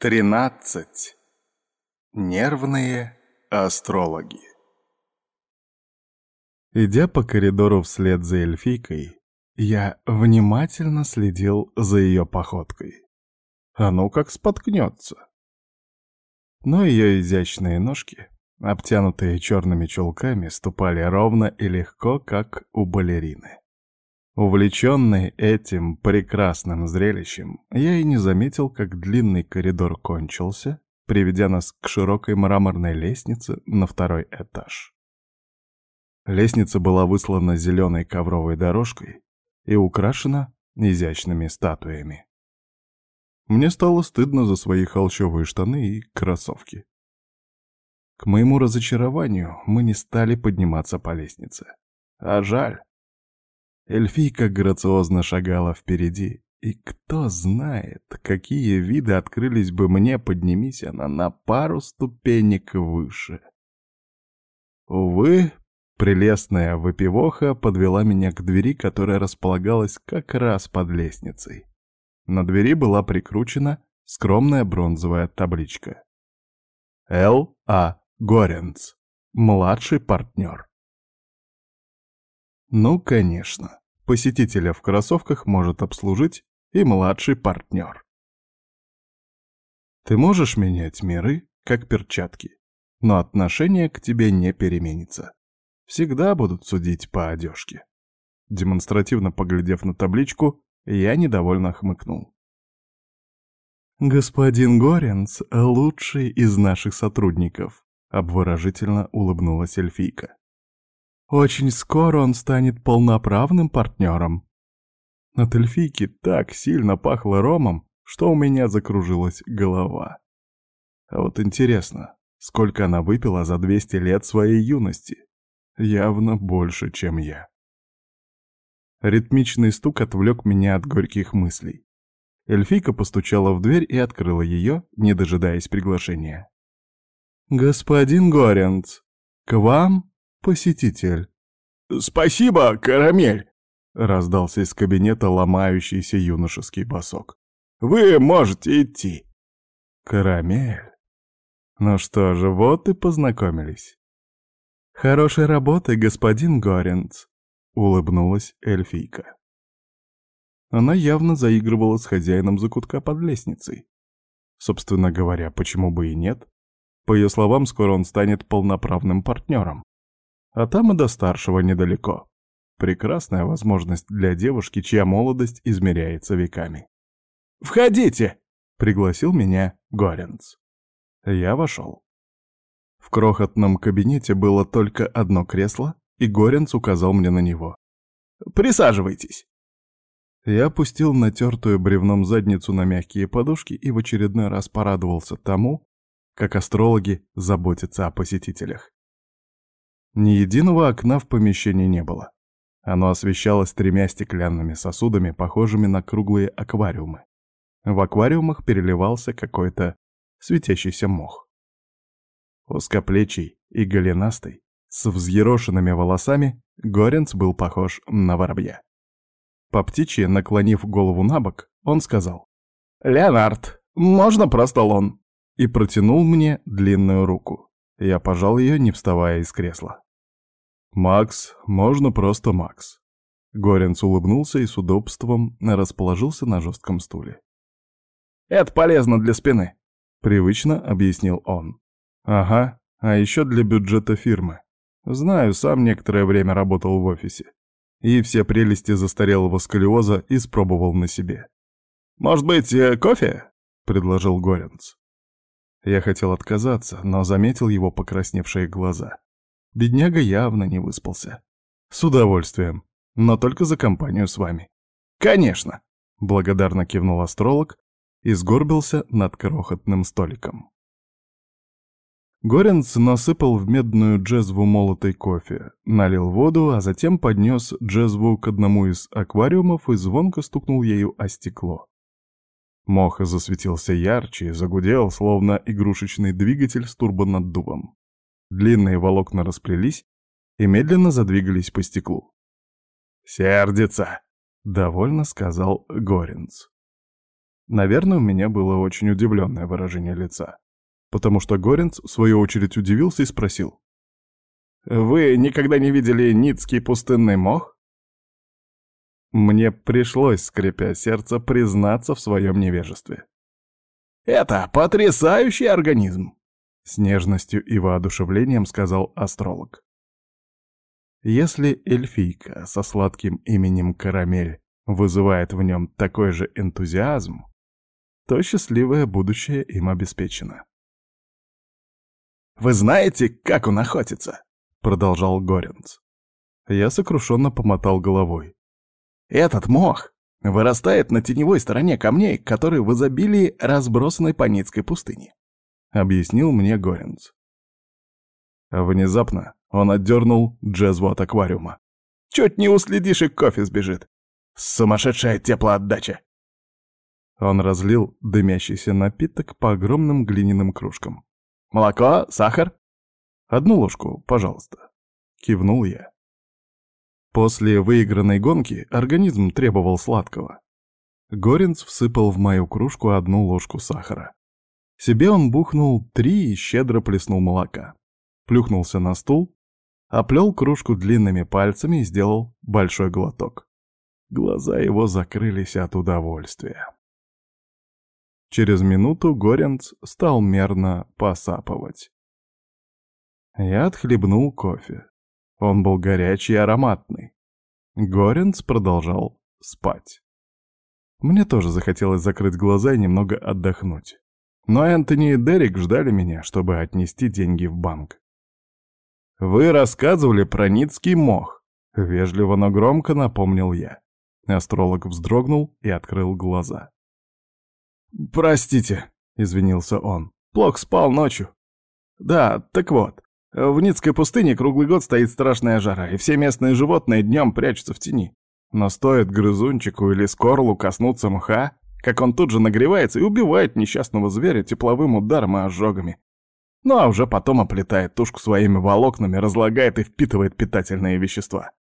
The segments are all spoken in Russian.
Тринадцать. Нервные астрологи. Идя по коридору вслед за эльфийкой, я внимательно следил за ее походкой. А ну как споткнется. Но ее изящные ножки, обтянутые черными чулками, ступали ровно и легко, как у балерины. Увлеченный этим прекрасным зрелищем, я и не заметил, как длинный коридор кончился, приведя нас к широкой мраморной лестнице на второй этаж. Лестница была выслана зеленой ковровой дорожкой и украшена изящными статуями. Мне стало стыдно за свои холщовые штаны и кроссовки. К моему разочарованию мы не стали подниматься по лестнице. А жаль. Эльфийка грациозно шагала впереди, и кто знает, какие виды открылись бы мне, поднимись она на пару ступенек выше. Увы, прелестная выпивоха подвела меня к двери, которая располагалась как раз под лестницей. На двери была прикручена скромная бронзовая табличка. Л. А. Горенц, младший партнер. Ну, конечно, посетителя в кроссовках может обслужить и младший партнер. Ты можешь менять миры, как перчатки, но отношение к тебе не переменится. Всегда будут судить по одежке. Демонстративно поглядев на табличку, я недовольно хмыкнул. «Господин Горенц — лучший из наших сотрудников», — обворожительно улыбнулась эльфийка. Очень скоро он станет полноправным партнером. От эльфийки так сильно пахло ромом, что у меня закружилась голова. А вот интересно, сколько она выпила за 200 лет своей юности? Явно больше, чем я. Ритмичный стук отвлек меня от горьких мыслей. Эльфийка постучала в дверь и открыла ее, не дожидаясь приглашения. «Господин Горенц, к вам посетитель». «Спасибо, карамель!» — раздался из кабинета ломающийся юношеский босок. «Вы можете идти». «Карамель? Ну что же, вот и познакомились». «Хорошей работы, господин Горенц», — улыбнулась эльфийка. Она явно заигрывала с хозяином закутка под лестницей. Собственно говоря, почему бы и нет? По ее словам, скоро он станет полноправным партнером. А там и до старшего недалеко. Прекрасная возможность для девушки, чья молодость измеряется веками. «Входите!» — пригласил меня Горенц. Я вошел. В крохотном кабинете было только одно кресло, и Горенц указал мне на него. «Присаживайтесь!» Я опустил натертую бревном задницу на мягкие подушки и в очередной раз порадовался тому, как астрологи заботятся о посетителях. Ни единого окна в помещении не было. Оно освещалось тремя стеклянными сосудами, похожими на круглые аквариумы. В аквариумах переливался какой-то светящийся мох. Узкоплечий и голенастый, с взъерошенными волосами, Горенц был похож на воробья. По птичьи, наклонив голову на бок, он сказал «Леонард, можно просто лон?» и протянул мне длинную руку. Я пожал ее, не вставая из кресла. «Макс, можно просто Макс». Горенц улыбнулся и с удобством расположился на жестком стуле. «Это полезно для спины», — привычно объяснил он. «Ага, а еще для бюджета фирмы. Знаю, сам некоторое время работал в офисе. И все прелести застарелого сколиоза испробовал на себе. «Может быть, э, кофе?» — предложил Горенц. Я хотел отказаться, но заметил его покрасневшие глаза. Бедняга явно не выспался. С удовольствием, но только за компанию с вами. Конечно, благодарно кивнул астролог и сгорбился над крохотным столиком. Горенц насыпал в медную джезву молотый кофе, налил воду, а затем поднес джезву к одному из аквариумов и звонко стукнул ею о стекло. Мох засветился ярче и загудел, словно игрушечный двигатель с турбонаддувом. Длинные волокна расплелись и медленно задвигались по стеклу. «Сердится!» — довольно сказал Горинц. Наверное, у меня было очень удивленное выражение лица, потому что Горенц, в свою очередь, удивился и спросил. «Вы никогда не видели ницкий пустынный мох?» Мне пришлось, скрипя сердце, признаться в своем невежестве. «Это потрясающий организм!» С нежностью и воодушевлением сказал астролог. Если эльфийка со сладким именем Карамель вызывает в нем такой же энтузиазм, то счастливое будущее им обеспечено. «Вы знаете, как он охотится?» — продолжал Горенц. Я сокрушенно помотал головой. «Этот мох вырастает на теневой стороне камней, которые в изобилии разбросаны по Ницкой пустыне», — объяснил мне Горенц. Внезапно он отдернул джезву от аквариума. «Чуть не уследишь и кофе сбежит. Сумасшедшая теплоотдача!» Он разлил дымящийся напиток по огромным глиняным кружкам. «Молоко? Сахар?» «Одну ложку, пожалуйста», — кивнул я. После выигранной гонки организм требовал сладкого. Горинц всыпал в мою кружку одну ложку сахара. Себе он бухнул три и щедро плеснул молока плюхнулся на стул, оплел кружку длинными пальцами и сделал большой глоток. Глаза его закрылись от удовольствия. Через минуту Горенц стал мерно посапывать. Я отхлебнул кофе. Он был горячий и ароматный. Горенц продолжал спать. Мне тоже захотелось закрыть глаза и немного отдохнуть. Но Энтони и Дерек ждали меня, чтобы отнести деньги в банк. «Вы рассказывали про Ницкий мох», — вежливо, но громко напомнил я. Астролог вздрогнул и открыл глаза. «Простите», — извинился он, — «плохо спал ночью». «Да, так вот, в Ницкой пустыне круглый год стоит страшная жара, и все местные животные днем прячутся в тени. Но стоит грызунчику или скорлу коснуться мха, как он тут же нагревается и убивает несчастного зверя тепловым ударом и ожогами. Ну а уже потом оплетает тушку своими волокнами, разлагает и впитывает питательные вещества.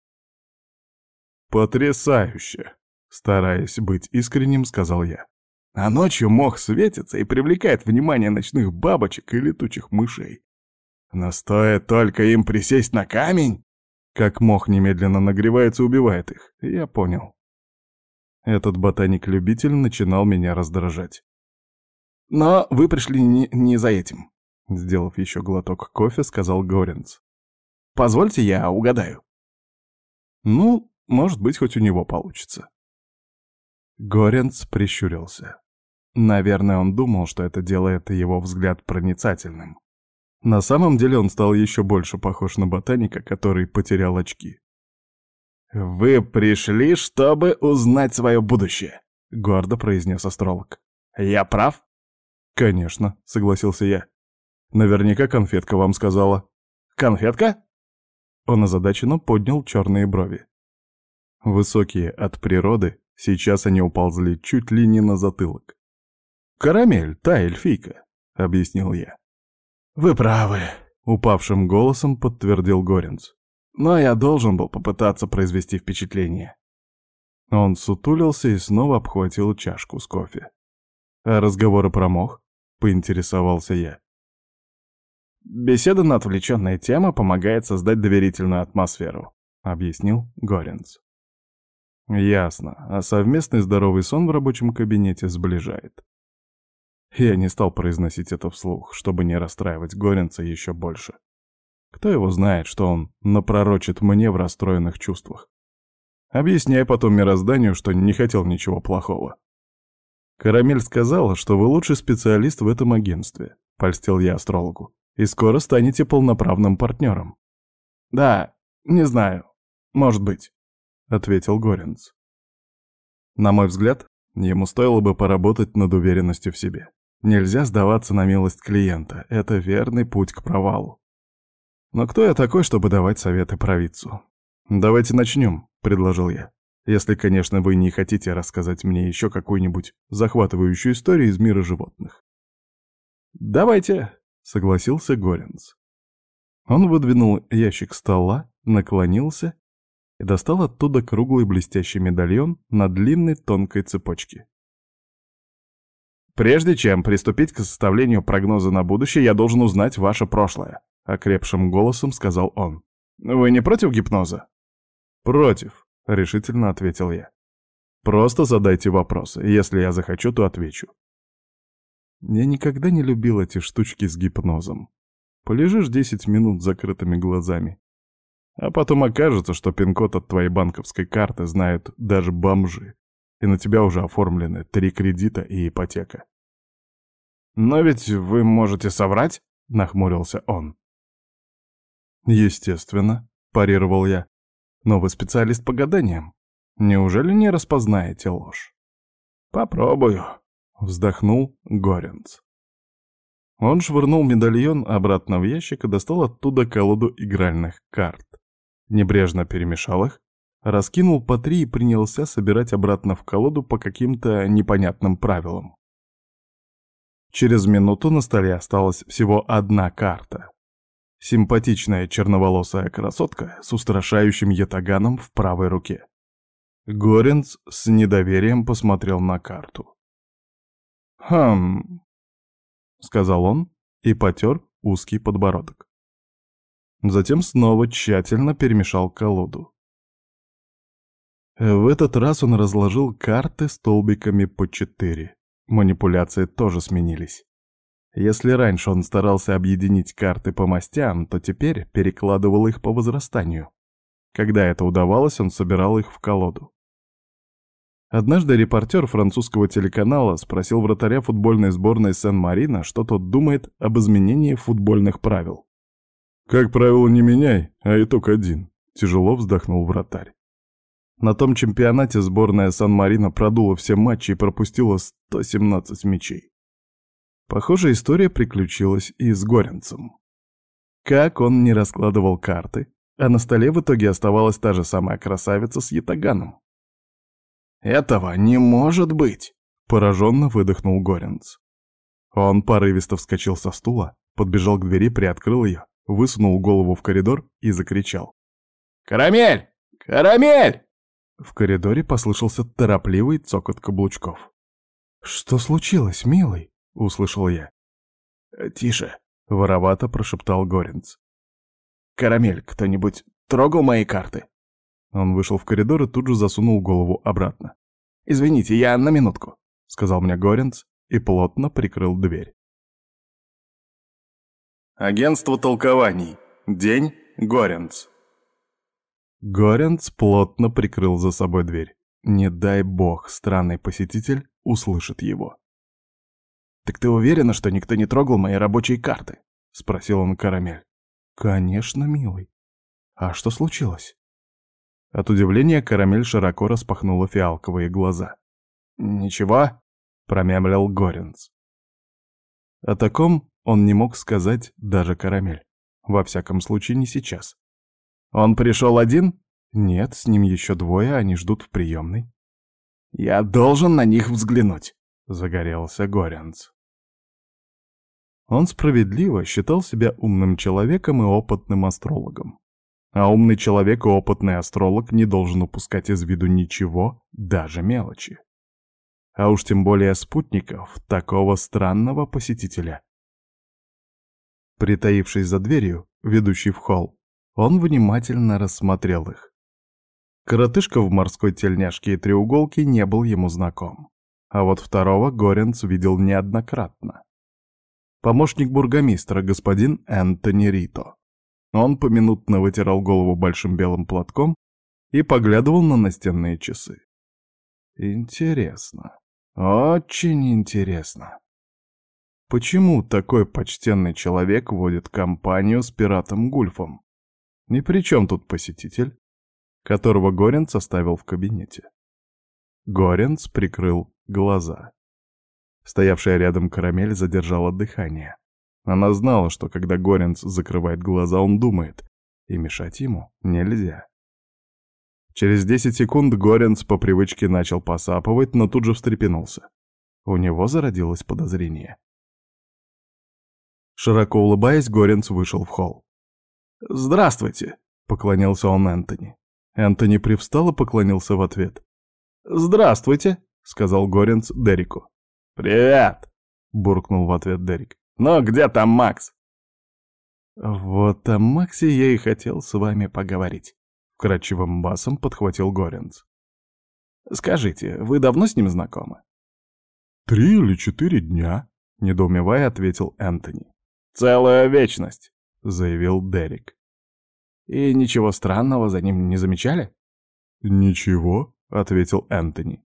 «Потрясающе!» — стараясь быть искренним, сказал я. А ночью мох светится и привлекает внимание ночных бабочек и летучих мышей. Но стоит только им присесть на камень, как мох немедленно нагревается и убивает их. Я понял. Этот ботаник-любитель начинал меня раздражать. Но вы пришли не, не за этим. Сделав еще глоток кофе, сказал Горенц. «Позвольте я угадаю». «Ну, может быть, хоть у него получится». Горенц прищурился. Наверное, он думал, что это делает его взгляд проницательным. На самом деле он стал еще больше похож на ботаника, который потерял очки. «Вы пришли, чтобы узнать свое будущее», — гордо произнес астролог. «Я прав?» «Конечно», — согласился я. Наверняка конфетка вам сказала. Конфетка? Он озадаченно поднял черные брови. Высокие от природы, сейчас они уползли чуть ли не на затылок. «Карамель, та эльфийка», — объяснил я. «Вы правы», — упавшим голосом подтвердил Горенц. «Но я должен был попытаться произвести впечатление». Он сутулился и снова обхватил чашку с кофе. «А разговоры про мох?» — поинтересовался я. Беседа на отвлеченные темы помогает создать доверительную атмосферу, объяснил Горенц. Ясно, а совместный здоровый сон в рабочем кабинете сближает. Я не стал произносить это вслух, чтобы не расстраивать Горенца еще больше. Кто его знает, что он напророчит мне в расстроенных чувствах. Объясняй потом мирозданию, что не хотел ничего плохого. Карамель сказала, что вы лучший специалист в этом агентстве, польстил я астрологу и скоро станете полноправным партнером. «Да, не знаю. Может быть», — ответил Горинц. На мой взгляд, ему стоило бы поработать над уверенностью в себе. Нельзя сдаваться на милость клиента, это верный путь к провалу. Но кто я такой, чтобы давать советы провидцу? «Давайте начнем», — предложил я. «Если, конечно, вы не хотите рассказать мне еще какую-нибудь захватывающую историю из мира животных». «Давайте», согласился Горенц. Он выдвинул ящик стола, наклонился и достал оттуда круглый блестящий медальон на длинной тонкой цепочке. Прежде чем приступить к составлению прогноза на будущее, я должен узнать ваше прошлое», — окрепшим голосом сказал он. «Вы не против гипноза?» «Против», — решительно ответил я. «Просто задайте вопросы. Если я захочу, то отвечу». Я никогда не любил эти штучки с гипнозом. Полежишь 10 минут с закрытыми глазами, а потом окажется, что пин-код от твоей банковской карты знают даже бомжи и на тебя уже оформлены три кредита и ипотека. «Но ведь вы можете соврать?» — нахмурился он. «Естественно», — парировал я. «Но вы специалист по гаданиям. Неужели не распознаете ложь?» «Попробую», — вздохнул Горенц. Он швырнул медальон обратно в ящик и достал оттуда колоду игральных карт. Небрежно перемешал их, раскинул по три и принялся собирать обратно в колоду по каким-то непонятным правилам. Через минуту на столе осталась всего одна карта. Симпатичная черноволосая красотка с устрашающим ятаганом в правой руке. Горенц с недоверием посмотрел на карту. «Хм...» — сказал он и потер узкий подбородок. Затем снова тщательно перемешал колоду. В этот раз он разложил карты столбиками по четыре. Манипуляции тоже сменились. Если раньше он старался объединить карты по мастям, то теперь перекладывал их по возрастанию. Когда это удавалось, он собирал их в колоду. Однажды репортер французского телеканала спросил вратаря футбольной сборной Сен-Марино, что тот думает об изменении футбольных правил. «Как правило, не меняй, а итог один», — тяжело вздохнул вратарь. На том чемпионате сборная Сан-Марино продула все матчи и пропустила 117 мячей. Похожая история приключилась и с Горенцем. Как он не раскладывал карты, а на столе в итоге оставалась та же самая красавица с ятаганом. «Этого не может быть!» — пораженно выдохнул Горенц. Он порывисто вскочил со стула, подбежал к двери, приоткрыл ее, высунул голову в коридор и закричал. «Карамель! Карамель!» В коридоре послышался торопливый цокот каблучков. «Что случилось, милый?» — услышал я. «Тише», — воровато прошептал Горинц. «Карамель, кто-нибудь трогал мои карты?» Он вышел в коридор и тут же засунул голову обратно. «Извините, я на минутку», — сказал мне Горинц и плотно прикрыл дверь. Агентство толкований. День Горинц. Горенц плотно прикрыл за собой дверь. Не дай бог, странный посетитель услышит его. «Так ты уверена, что никто не трогал мои рабочие карты?» — спросил он Карамель. «Конечно, милый. А что случилось?» От удивления Карамель широко распахнула фиалковые глаза. «Ничего?» — промямлил Горенц. О таком он не мог сказать даже Карамель. Во всяком случае, не сейчас. Он пришел один? Нет, с ним еще двое, они ждут в приемной. Я должен на них взглянуть, загорелся Горянц. Он справедливо считал себя умным человеком и опытным астрологом. А умный человек и опытный астролог не должен упускать из виду ничего, даже мелочи. А уж тем более спутников такого странного посетителя. Притаившись за дверью, ведущей в холл, он внимательно рассмотрел их. Коротышка в морской тельняшке и треуголке не был ему знаком. А вот второго Горенц видел неоднократно. Помощник бургомистра, господин Энтони Рито. Он поминутно вытирал голову большим белым платком и поглядывал на настенные часы. Интересно. Очень интересно. Почему такой почтенный человек водит компанию с пиратом Гульфом? Ни при чем тут посетитель, которого Горенц оставил в кабинете. Горенц прикрыл глаза. Стоявшая рядом карамель задержала дыхание. Она знала, что когда Горенц закрывает глаза, он думает, и мешать ему нельзя. Через десять секунд Горенц по привычке начал посапывать, но тут же встрепенулся. У него зародилось подозрение. Широко улыбаясь, Горенц вышел в холл. «Здравствуйте!» — поклонился он Энтони. Энтони привстал и поклонился в ответ. «Здравствуйте!» — сказал Горенц Дереку. «Привет!» — буркнул в ответ Дерек. «Ну, где там Макс?» «Вот о Максе я и хотел с вами поговорить», — вкрадчивым басом подхватил Горенц. «Скажите, вы давно с ним знакомы?» «Три или четыре дня», — недоумевая ответил Энтони. «Целая вечность», — заявил Дерек. «И ничего странного за ним не замечали?» «Ничего», — ответил Энтони.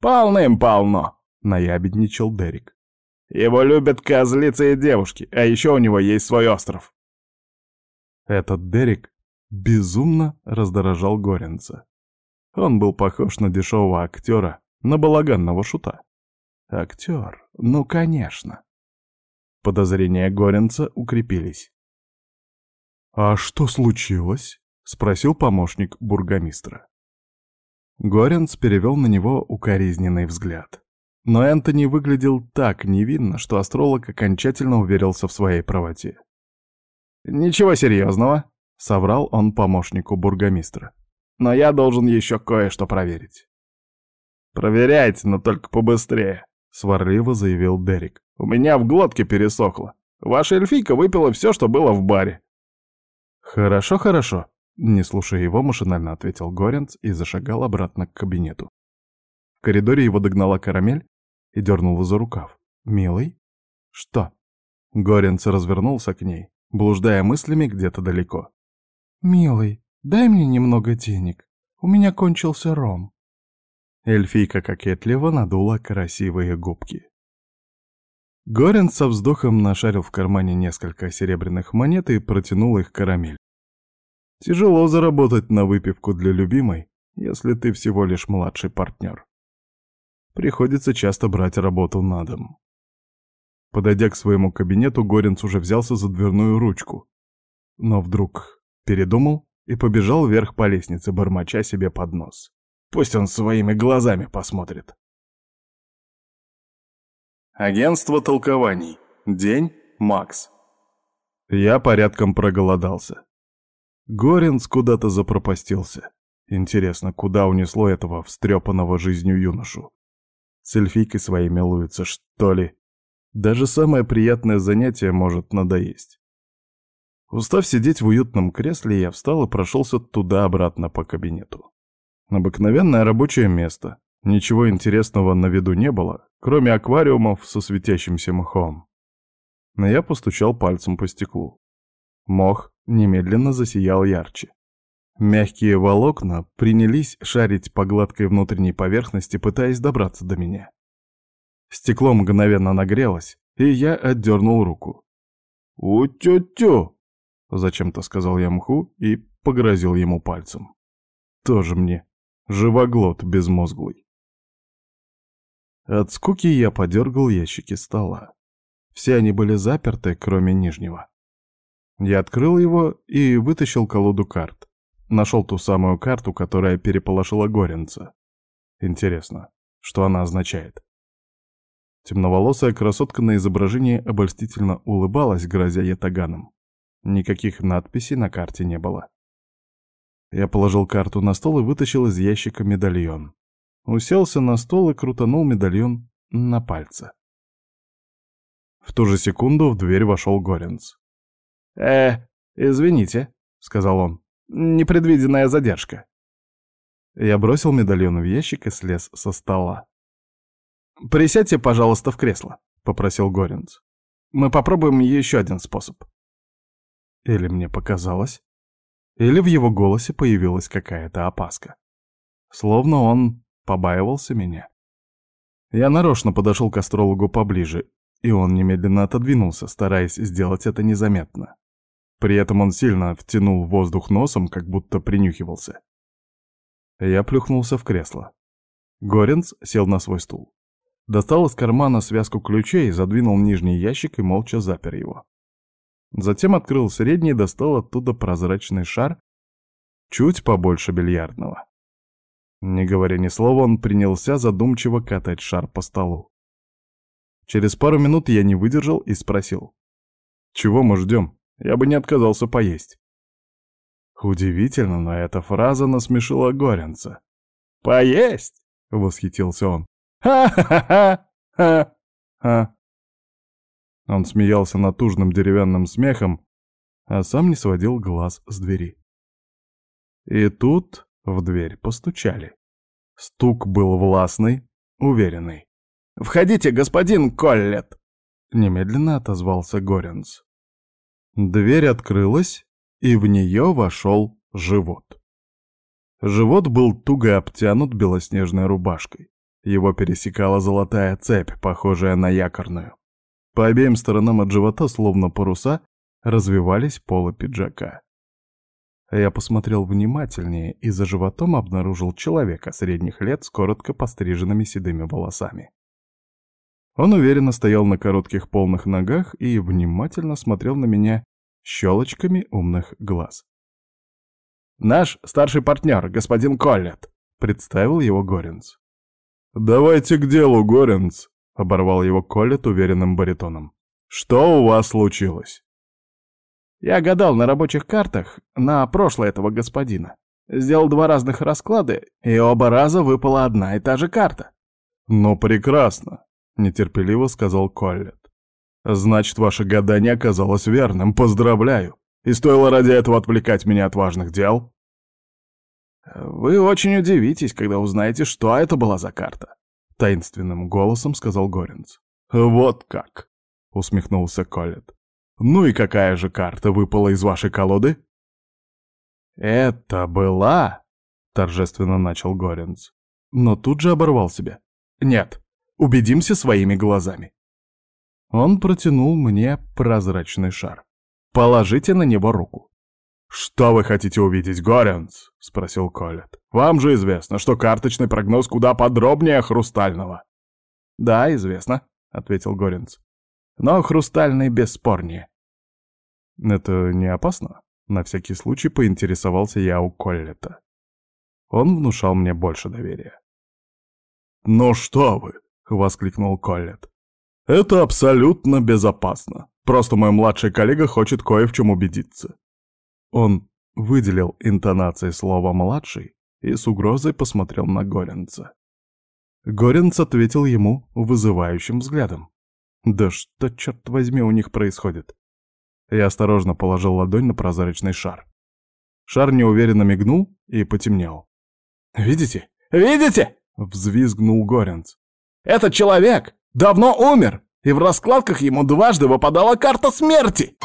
«Полным-полно», — наябедничал Дерек. «Его любят козлицы и девушки, а еще у него есть свой остров». Этот Дерек безумно раздражал Горенца. Он был похож на дешевого актера, на балаганного шута. Актер, ну конечно. Подозрения Горенца укрепились. «А что случилось?» — спросил помощник бургомистра. Горенц перевел на него укоризненный взгляд. Но Энтони выглядел так невинно, что астролог окончательно уверился в своей правоте. «Ничего серьезного», — соврал он помощнику бургомистра. «Но я должен еще кое-что проверить». «Проверяйте, но только побыстрее», — сварливо заявил Дерек. «У меня в глотке пересохло. Ваша эльфийка выпила все, что было в баре». «Хорошо, хорошо», — не слушая его, машинально ответил Горенц и зашагал обратно к кабинету. В коридоре его догнала карамель и дернула за рукав. «Милый?» «Что?» Горенц развернулся к ней, блуждая мыслями где-то далеко. «Милый, дай мне немного денег. У меня кончился ром». Эльфийка кокетливо надула красивые губки. Горин со вздохом нашарил в кармане несколько серебряных монет и протянул их карамель. Тяжело заработать на выпивку для любимой, если ты всего лишь младший партнер. Приходится часто брать работу на дом. Подойдя к своему кабинету, Горинц уже взялся за дверную ручку. Но вдруг передумал и побежал вверх по лестнице, бормоча себе под нос. Пусть он своими глазами посмотрит. Агентство толкований. День. Макс. Я порядком проголодался. Горинц куда-то запропастился. Интересно, куда унесло этого встрепанного жизнью юношу? С эльфийкой своей милуется, что ли? Даже самое приятное занятие может надоесть. Устав сидеть в уютном кресле, я встал и прошелся туда-обратно по кабинету. Обыкновенное рабочее место. Ничего интересного на виду не было, кроме аквариумов со светящимся мхом. Но я постучал пальцем по стеклу. Мох немедленно засиял ярче. Мягкие волокна принялись шарить по гладкой внутренней поверхности, пытаясь добраться до меня. Стекло мгновенно нагрелось, и я отдернул руку. «У-тю-тю!» — зачем-то сказал я мху и погрозил ему пальцем. «Тоже мне Живоглот безмозглый. От скуки я подергал ящики стола. Все они были заперты, кроме нижнего. Я открыл его и вытащил колоду карт. Нашел ту самую карту, которая переполошила Горенца. Интересно, что она означает? Темноволосая красотка на изображении обольстительно улыбалась, грозя ятаганом. Никаких надписей на карте не было. Я положил карту на стол и вытащил из ящика медальон. Уселся на стол и крутанул медальон на пальце. В ту же секунду в дверь вошел Горенц. «Э, извините», — сказал он, — «непредвиденная задержка». Я бросил медальон в ящик и слез со стола. «Присядьте, пожалуйста, в кресло», — попросил Горенц. «Мы попробуем еще один способ». Или мне показалось? Или в его голосе появилась какая-то опаска. Словно он побаивался меня. Я нарочно подошел к астрологу поближе, и он немедленно отодвинулся, стараясь сделать это незаметно. При этом он сильно втянул воздух носом, как будто принюхивался. Я плюхнулся в кресло. Горенц сел на свой стул. Достал из кармана связку ключей, задвинул нижний ящик и молча запер его. Затем открыл средний и достал оттуда прозрачный шар, чуть побольше бильярдного. Не говоря ни слова, он принялся задумчиво катать шар по столу. Через пару минут я не выдержал и спросил. «Чего мы ждем? Я бы не отказался поесть». Удивительно, но эта фраза насмешила Горенца. «Поесть?» — восхитился он. «Ха-ха-ха! а?» Он смеялся натужным деревянным смехом, а сам не сводил глаз с двери. И тут в дверь постучали. Стук был властный, уверенный. «Входите, господин Коллет!» Немедленно отозвался Горенс. Дверь открылась, и в нее вошел живот. Живот был туго обтянут белоснежной рубашкой. Его пересекала золотая цепь, похожая на якорную. По обеим сторонам от живота, словно паруса, развивались полы пиджака. Я посмотрел внимательнее и за животом обнаружил человека средних лет с коротко постриженными седыми волосами. Он уверенно стоял на коротких полных ногах и внимательно смотрел на меня щелочками умных глаз. «Наш старший партнер, господин Коллет», — представил его Горинс. «Давайте к делу, Горинс», — оборвал его Коллет уверенным баритоном. «Что у вас случилось?» Я гадал на рабочих картах на прошлое этого господина. Сделал два разных расклада, и оба раза выпала одна и та же карта. «Ну, прекрасно», — нетерпеливо сказал Коллет. «Значит, ваше гадание оказалось верным. Поздравляю. И стоило ради этого отвлекать меня от важных дел?» «Вы очень удивитесь, когда узнаете, что это была за карта», — таинственным голосом сказал Горинц. «Вот как», — усмехнулся Коллет. Ну и какая же карта выпала из вашей колоды? Это была, торжественно начал Горенц, но тут же оборвал себя. Нет, убедимся своими глазами. Он протянул мне прозрачный шар. Положите на него руку. «Что вы хотите увидеть, Горенц?» — спросил Коллет. «Вам же известно, что карточный прогноз куда подробнее хрустального». «Да, известно», — ответил Горенц. «Но хрустальный бесспорнее. «Это не опасно?» — на всякий случай поинтересовался я у Коллета. Он внушал мне больше доверия. «Ну что вы!» — воскликнул Коллет. «Это абсолютно безопасно. Просто мой младший коллега хочет кое в чем убедиться». Он выделил интонацией слова «младший» и с угрозой посмотрел на Горенца. Горенц ответил ему вызывающим взглядом. «Да что, черт возьми, у них происходит?» Я осторожно положил ладонь на прозрачный шар. Шар неуверенно мигнул и потемнел. «Видите? Видите?» — взвизгнул Горенц. «Этот человек давно умер, и в раскладках ему дважды выпадала карта смерти!»